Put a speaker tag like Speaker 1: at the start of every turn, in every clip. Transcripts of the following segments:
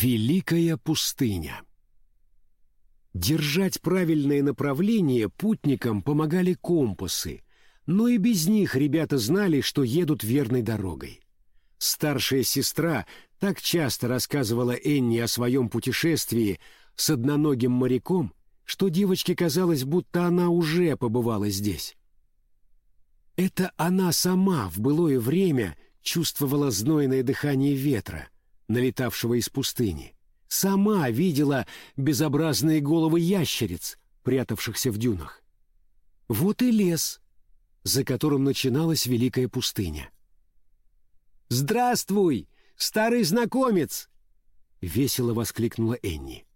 Speaker 1: Великая пустыня. Держать правильное направление путникам помогали компасы, но и без них ребята знали, что едут верной дорогой. Старшая сестра так часто рассказывала Энни о своем путешествии с одноногим моряком, что девочке казалось, будто она уже побывала здесь. Это она сама в былое время чувствовала знойное дыхание ветра — налетавшего из пустыни. Сама видела безобразные головы ящериц, прятавшихся в дюнах. Вот и лес, за которым начиналась великая пустыня. «Здравствуй, старый знакомец!» — весело воскликнула Энни.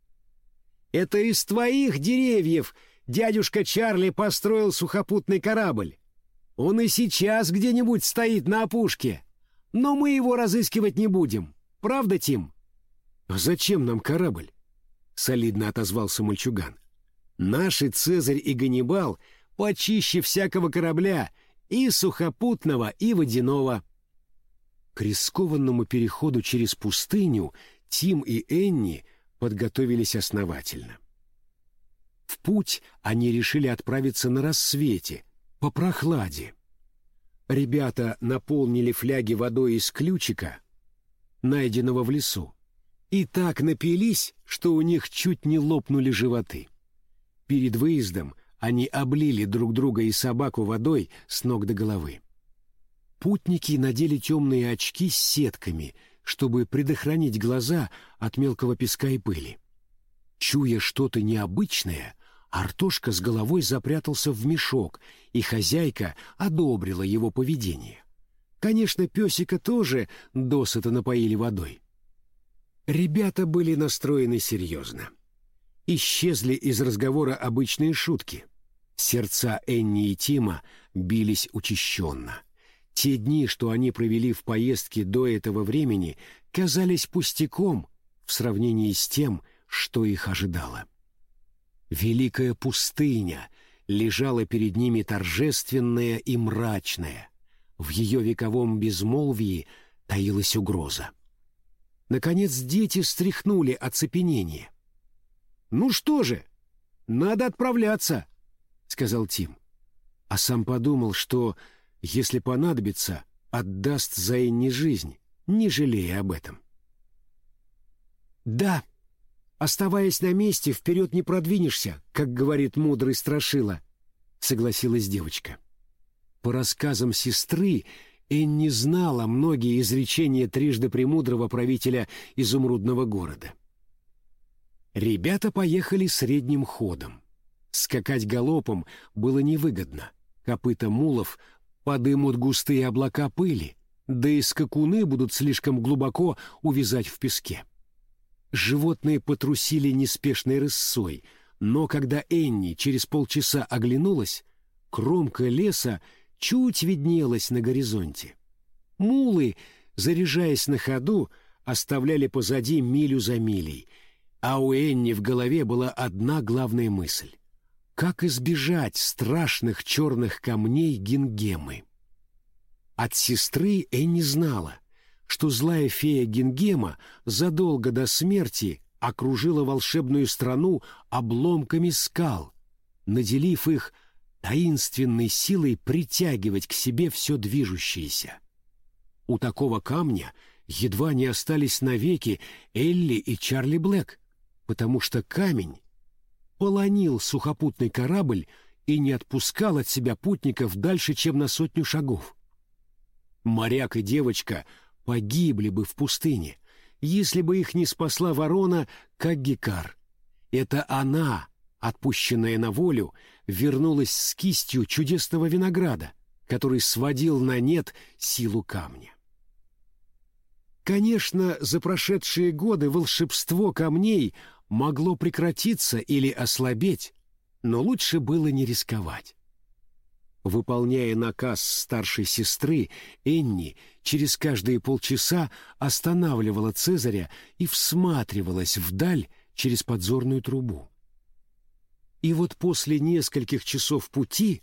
Speaker 1: «Это из твоих деревьев дядюшка Чарли построил сухопутный корабль. Он и сейчас где-нибудь стоит на опушке, но мы его разыскивать не будем. Правда, Тим?» «А зачем нам корабль?» — солидно отозвался мальчуган. «Наши Цезарь и Ганнибал почище всякого корабля, и сухопутного, и водяного». К рискованному переходу через пустыню Тим и Энни подготовились основательно. В путь они решили отправиться на рассвете, по прохладе. Ребята наполнили фляги водой из ключика, найденного в лесу, и так напились, что у них чуть не лопнули животы. Перед выездом они облили друг друга и собаку водой с ног до головы. Путники надели темные очки с сетками, чтобы предохранить глаза от мелкого песка и пыли. Чуя что-то необычное, Артошка с головой запрятался в мешок, и хозяйка одобрила его поведение. Конечно, песика тоже досыта напоили водой. Ребята были настроены серьезно. Исчезли из разговора обычные шутки. Сердца Энни и Тима бились учащенно. Те дни, что они провели в поездке до этого времени, казались пустяком в сравнении с тем, что их ожидало. Великая пустыня лежала перед ними торжественная и мрачная, в ее вековом безмолвии таилась угроза. Наконец дети стряхнули оцепенение. «Ну что же, надо отправляться», — сказал Тим. А сам подумал, что, если понадобится, отдаст за Энни жизнь, не жалея об этом. «Да, оставаясь на месте, вперед не продвинешься, как говорит мудрый Страшила», — согласилась девочка. По рассказам сестры, Энни знала многие изречения трижды премудрого правителя изумрудного города. Ребята поехали средним ходом. Скакать галопом было невыгодно. Копыта мулов подымут густые облака пыли, да и скакуны будут слишком глубоко увязать в песке. Животные потрусили неспешной рысцой, но когда Энни через полчаса оглянулась, кромка леса чуть виднелась на горизонте. Мулы, заряжаясь на ходу, оставляли позади милю за милей, а у Энни в голове была одна главная мысль — как избежать страшных черных камней Гингемы. От сестры Энни знала, что злая фея Гингема задолго до смерти окружила волшебную страну обломками скал, наделив их таинственной силой притягивать к себе все движущееся. У такого камня едва не остались навеки Элли и Чарли Блэк, потому что камень полонил сухопутный корабль и не отпускал от себя путников дальше, чем на сотню шагов. Моряк и девочка погибли бы в пустыне, если бы их не спасла ворона Каггикар. Это она, отпущенная на волю, вернулась с кистью чудесного винограда, который сводил на нет силу камня. Конечно, за прошедшие годы волшебство камней могло прекратиться или ослабеть, но лучше было не рисковать. Выполняя наказ старшей сестры, Энни через каждые полчаса останавливала Цезаря и всматривалась вдаль через подзорную трубу. И вот после нескольких часов пути,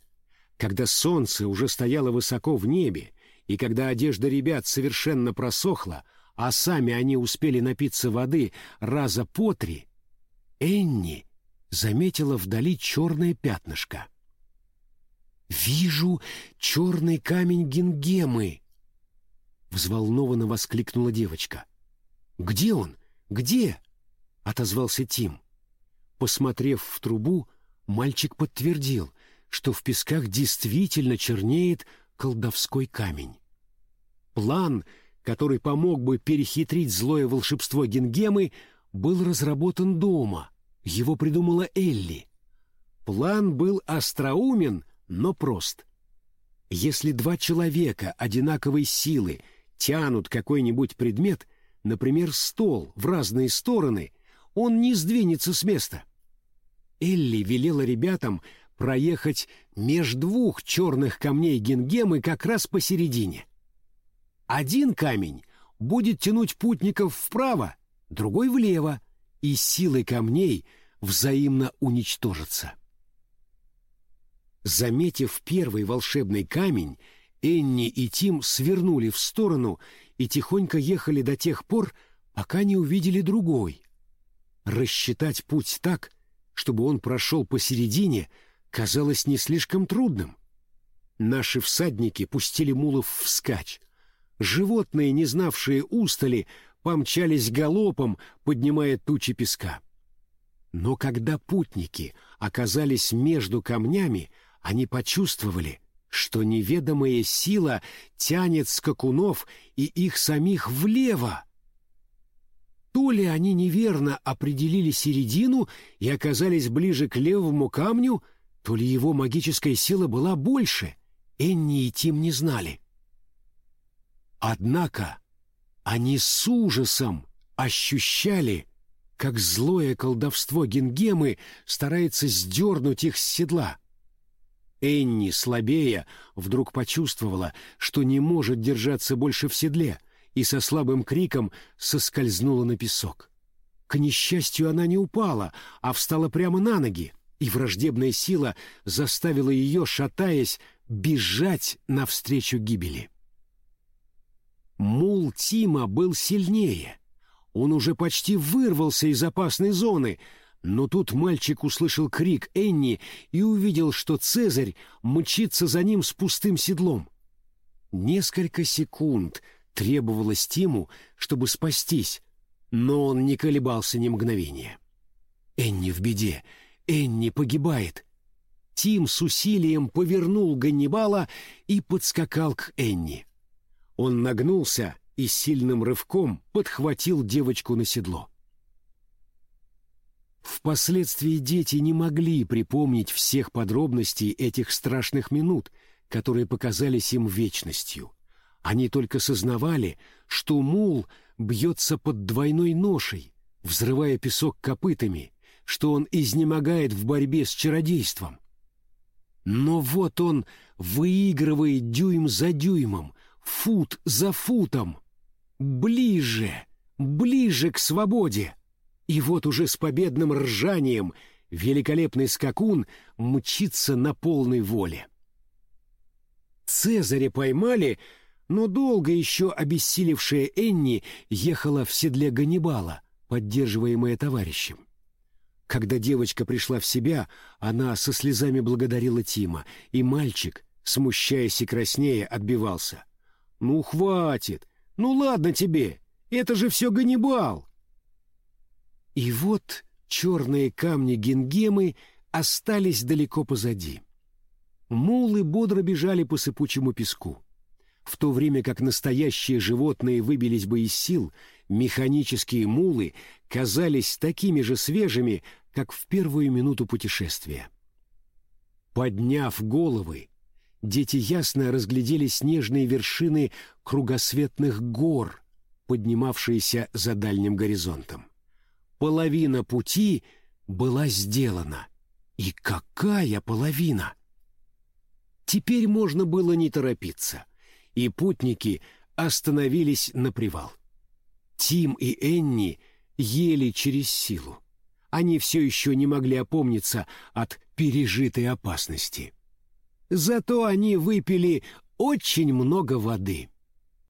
Speaker 1: когда солнце уже стояло высоко в небе, и когда одежда ребят совершенно просохла, а сами они успели напиться воды раза по три, Энни заметила вдали черное пятнышко. «Вижу черный камень Гингемы!» — взволнованно воскликнула девочка. «Где он? Где?» — отозвался Тим. Посмотрев в трубу, мальчик подтвердил, что в песках действительно чернеет колдовской камень. План, который помог бы перехитрить злое волшебство Гингемы, был разработан дома. Его придумала Элли. План был остроумен, но прост. Если два человека одинаковой силы тянут какой-нибудь предмет, например, стол, в разные стороны, он не сдвинется с места. Элли велела ребятам проехать меж двух черных камней Гингемы как раз посередине. Один камень будет тянуть путников вправо, другой влево, и силы камней взаимно уничтожатся. Заметив первый волшебный камень, Энни и Тим свернули в сторону и тихонько ехали до тех пор, пока не увидели другой. Рассчитать путь так, чтобы он прошел посередине, казалось не слишком трудным. Наши всадники пустили мулов вскачь. Животные, не знавшие устали, помчались галопом, поднимая тучи песка. Но когда путники оказались между камнями, они почувствовали, что неведомая сила тянет скакунов и их самих влево. То ли они неверно определили середину и оказались ближе к левому камню, то ли его магическая сила была больше, Энни и Тим не знали. Однако они с ужасом ощущали, как злое колдовство Гингемы старается сдернуть их с седла. Энни, слабея, вдруг почувствовала, что не может держаться больше в седле, и со слабым криком соскользнула на песок. К несчастью, она не упала, а встала прямо на ноги, и враждебная сила заставила ее, шатаясь, бежать навстречу гибели. Мул Тима был сильнее. Он уже почти вырвался из опасной зоны, но тут мальчик услышал крик Энни и увидел, что Цезарь мчится за ним с пустым седлом. Несколько секунд требовалось Тиму, чтобы спастись, но он не колебался ни мгновения. Энни в беде, Энни погибает. Тим с усилием повернул Ганнибала и подскакал к Энни. Он нагнулся и сильным рывком подхватил девочку на седло. Впоследствии дети не могли припомнить всех подробностей этих страшных минут, которые показались им вечностью. Они только сознавали, что мул бьется под двойной ношей, взрывая песок копытами, что он изнемогает в борьбе с чародейством. Но вот он выигрывает дюйм за дюймом, фут за футом. Ближе, ближе к свободе. И вот уже с победным ржанием великолепный скакун мчится на полной воле. Цезаря поймали, но долго еще обессилевшая Энни ехала в седле Ганнибала, поддерживаемая товарищем. Когда девочка пришла в себя, она со слезами благодарила Тима, и мальчик, смущаясь и краснея, отбивался. «Ну, хватит! Ну, ладно тебе! Это же все Ганнибал!» И вот черные камни Гингемы остались далеко позади. Мулы бодро бежали по сыпучему песку. В то время как настоящие животные выбились бы из сил, механические мулы казались такими же свежими, как в первую минуту путешествия. Подняв головы, дети ясно разглядели снежные вершины кругосветных гор, поднимавшиеся за дальним горизонтом. Половина пути была сделана. И какая половина! Теперь можно было не торопиться, и путники остановились на привал. Тим и Энни ели через силу. Они все еще не могли опомниться от пережитой опасности. Зато они выпили очень много воды.